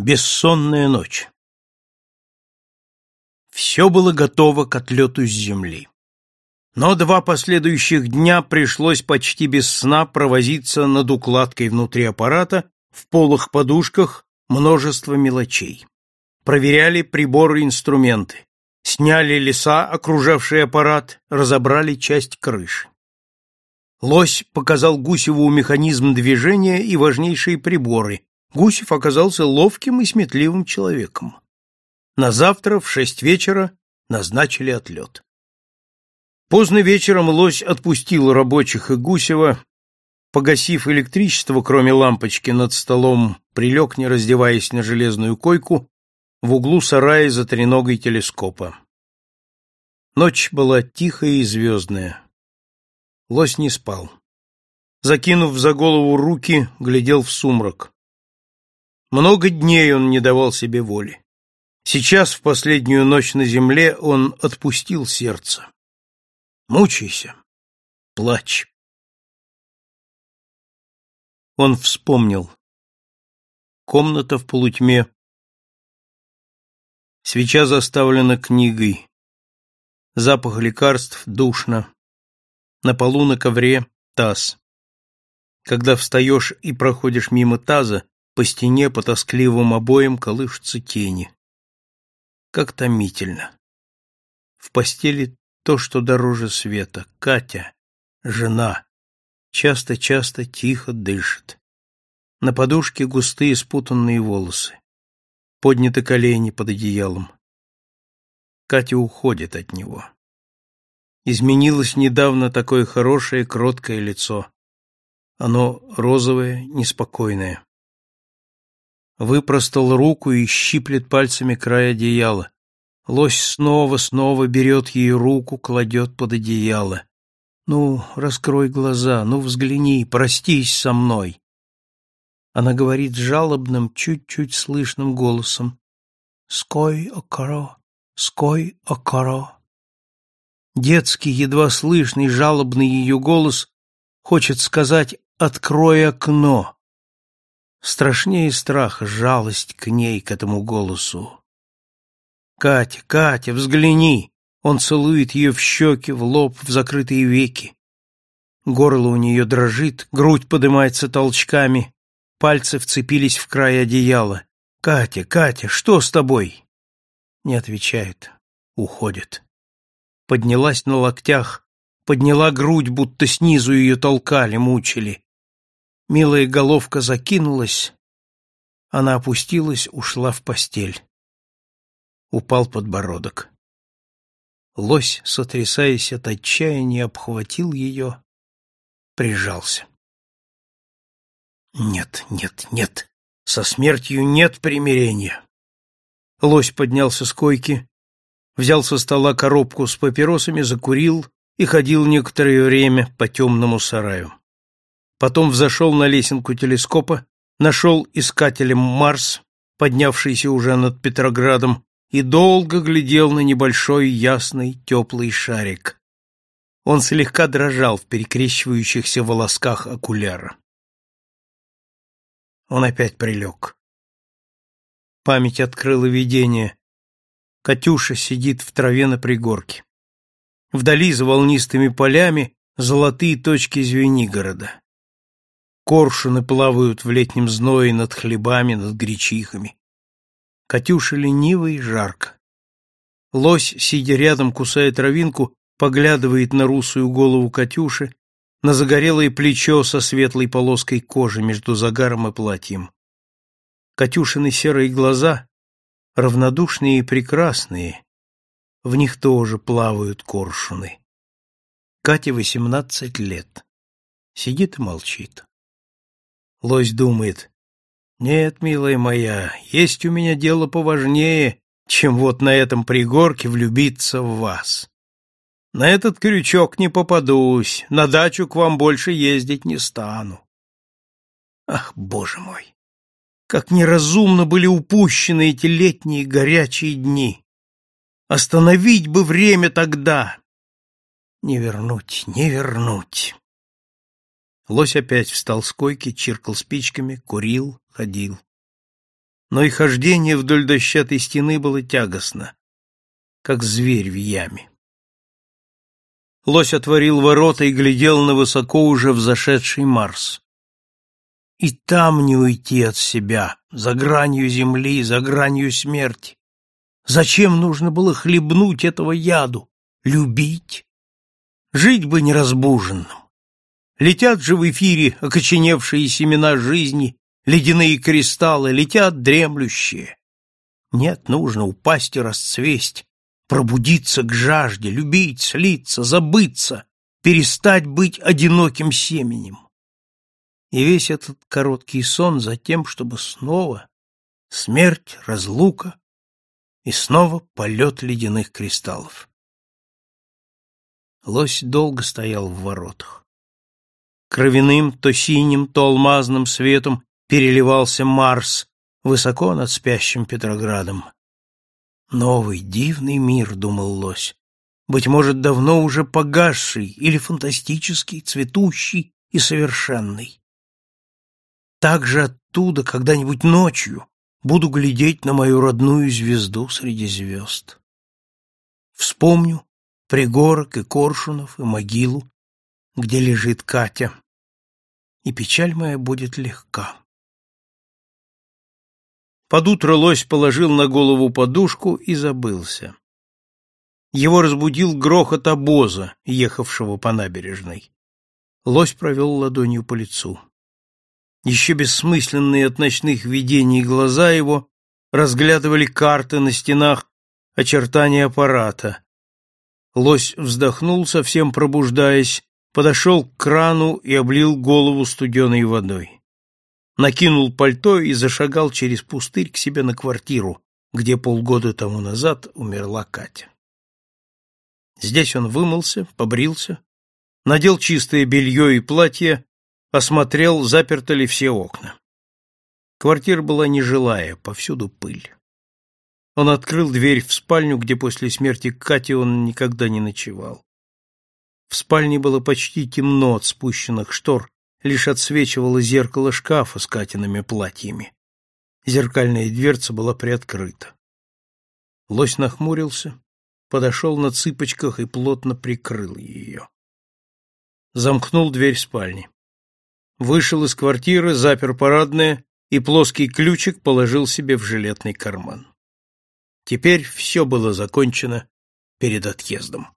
Бессонная ночь. Все было готово к отлету с земли. Но два последующих дня пришлось почти без сна провозиться над укладкой внутри аппарата, в полых подушках множество мелочей. Проверяли приборы и инструменты, сняли леса, окружавшие аппарат, разобрали часть крыши. Лось показал Гусеву механизм движения и важнейшие приборы, Гусев оказался ловким и сметливым человеком. На завтра в шесть вечера назначили отлет. Поздно вечером лось отпустил рабочих и Гусева, погасив электричество, кроме лампочки над столом, прилег, не раздеваясь на железную койку, в углу сарая за треногой телескопа. Ночь была тихая и звездная. Лось не спал. Закинув за голову руки, глядел в сумрак. Много дней он не давал себе воли. Сейчас, в последнюю ночь на земле, он отпустил сердце. Мучайся, плачь. Он вспомнил. Комната в полутьме. Свеча заставлена книгой. Запах лекарств душно. На полу на ковре таз. Когда встаешь и проходишь мимо таза, по стене, по тоскливым обоям колышутся тени. Как томительно. В постели то, что дороже света. Катя, жена, часто-часто тихо дышит. На подушке густые спутанные волосы. Подняты колени под одеялом. Катя уходит от него. Изменилось недавно такое хорошее, кроткое лицо. Оно розовое, неспокойное выпростал руку и щиплет пальцами край одеяла. Лось снова-снова берет ее руку, кладет под одеяло. «Ну, раскрой глаза, ну, взгляни, простись со мной!» Она говорит жалобным, чуть-чуть слышным голосом. «Ской окоро, ской окоро». Детский, едва слышный, жалобный ее голос хочет сказать «открой окно». Страшнее страха жалость к ней, к этому голосу. «Катя, Катя, взгляни!» Он целует ее в щеки, в лоб, в закрытые веки. Горло у нее дрожит, грудь поднимается толчками, пальцы вцепились в край одеяла. «Катя, Катя, что с тобой?» Не отвечает, уходит. Поднялась на локтях, подняла грудь, будто снизу ее толкали, мучили. Милая головка закинулась, она опустилась, ушла в постель. Упал подбородок. Лось, сотрясаясь от отчаяния, обхватил ее, прижался. Нет, нет, нет, со смертью нет примирения. Лось поднялся с койки, взял со стола коробку с папиросами, закурил и ходил некоторое время по темному сараю потом взошел на лесенку телескопа, нашел искателем Марс, поднявшийся уже над Петроградом, и долго глядел на небольшой ясный теплый шарик. Он слегка дрожал в перекрещивающихся волосках окуляра. Он опять прилег. Память открыла видение. Катюша сидит в траве на пригорке. Вдали за волнистыми полями золотые точки Звенигорода. Коршуны плавают в летнем зное над хлебами, над гречихами. Катюша лениво и жарко. Лось, сидя рядом, кусая травинку, поглядывает на русую голову Катюши, на загорелое плечо со светлой полоской кожи между загаром и платьем. Катюшины серые глаза, равнодушные и прекрасные, в них тоже плавают коршуны. Кате восемнадцать лет. Сидит и молчит. Лось думает, «Нет, милая моя, есть у меня дело поважнее, чем вот на этом пригорке влюбиться в вас. На этот крючок не попадусь, на дачу к вам больше ездить не стану». Ах, боже мой! Как неразумно были упущены эти летние горячие дни! Остановить бы время тогда! Не вернуть, не вернуть! Лось опять встал с койки, чиркал спичками, курил, ходил. но и хождение вдоль дощатой стены было тягостно, как зверь в яме. Лось отворил ворота и глядел на высоко уже взошедший Марс. И там не уйти от себя, за гранью земли, за гранью смерти. Зачем нужно было хлебнуть этого яду? Любить? Жить бы неразбуженным. Летят же в эфире окоченевшие семена жизни, ледяные кристаллы, летят дремлющие. Нет, нужно упасть и расцвесть, пробудиться к жажде, любить, слиться, забыться, перестать быть одиноким семенем. И весь этот короткий сон за тем, чтобы снова смерть, разлука и снова полет ледяных кристаллов. Лось долго стоял в воротах. Кровяным, то синим, то алмазным светом переливался Марс высоко над спящим Петроградом. Новый, дивный мир, думал лось, быть может, давно уже погасший или фантастический, цветущий и совершенный. Так же оттуда когда-нибудь ночью буду глядеть на мою родную звезду среди звезд. Вспомню пригорок и Коршунов и могилу, где лежит Катя, и печаль моя будет легка. Под утро лось положил на голову подушку и забылся. Его разбудил грохот обоза, ехавшего по набережной. Лось провел ладонью по лицу. Еще бессмысленные от ночных видений глаза его разглядывали карты на стенах, очертания аппарата. Лось вздохнул, совсем пробуждаясь, подошел к крану и облил голову студеной водой накинул пальто и зашагал через пустырь к себе на квартиру, где полгода тому назад умерла Катя. Здесь он вымылся, побрился, надел чистое белье и платье, осмотрел, заперты ли все окна. Квартира была нежилая, повсюду пыль. Он открыл дверь в спальню, где после смерти Кати он никогда не ночевал. В спальне было почти темно от спущенных штор, лишь отсвечивало зеркало шкафа с Катиными платьями. Зеркальная дверца была приоткрыта. Лось нахмурился, подошел на цыпочках и плотно прикрыл ее. Замкнул дверь спальни. Вышел из квартиры, запер парадное и плоский ключик положил себе в жилетный карман. Теперь все было закончено перед отъездом.